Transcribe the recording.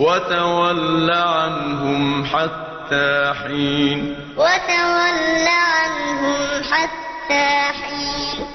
وَتَوَلَّ عَنْهُمْ حَتَّىٰ حِينٍ. وَتَوَلَّ عَنْهُمْ حَتَّىٰ حِينٍ.